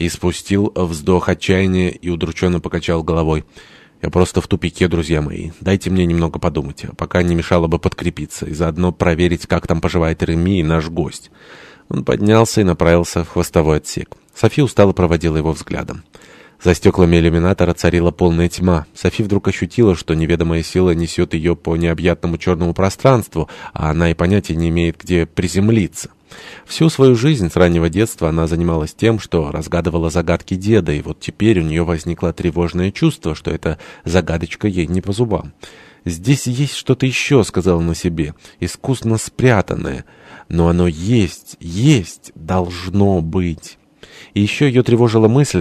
И спустил вздох отчаяния и удрученно покачал головой. «Я просто в тупике, друзья мои. Дайте мне немного подумать, а пока не мешало бы подкрепиться и заодно проверить, как там поживает Реми и наш гость». Он поднялся и направился в хвостовой отсек. Софи устало проводила его взглядом. За стеклами иллюминатора царила полная тьма. Софи вдруг ощутила, что неведомая сила несет ее по необъятному черному пространству, а она и понятия не имеет, где приземлиться. Всю свою жизнь с раннего детства она занималась тем, что разгадывала загадки деда, и вот теперь у нее возникло тревожное чувство, что эта загадочка ей не по зубам. «Здесь есть что-то еще», — сказала на себе, — «искусно спрятанное. Но оно есть, есть, должно быть». И еще ее тревожила мысль,